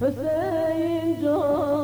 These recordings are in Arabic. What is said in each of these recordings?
حسين جوني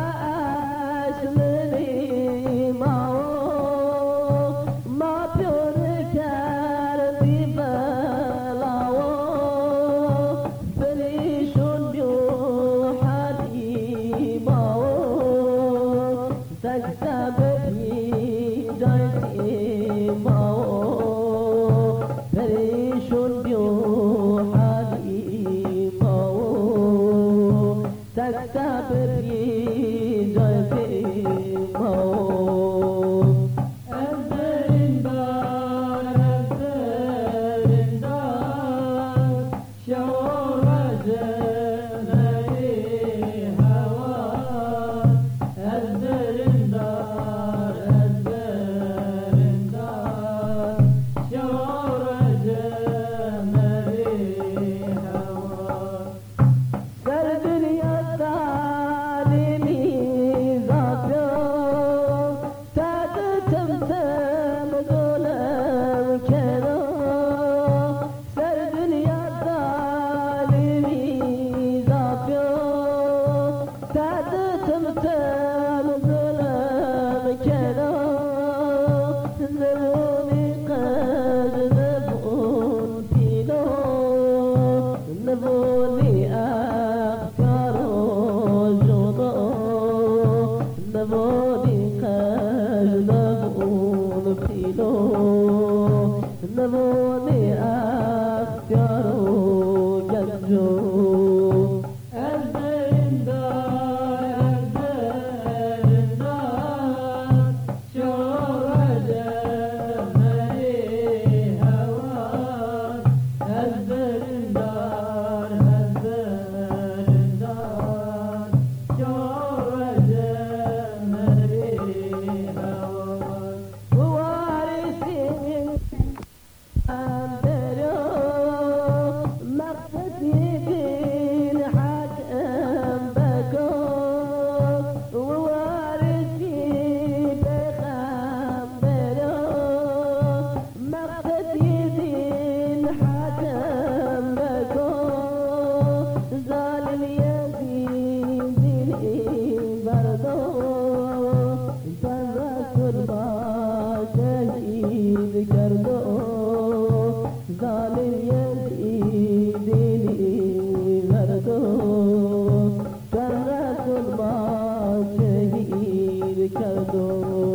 तब نبوني ಕದೋ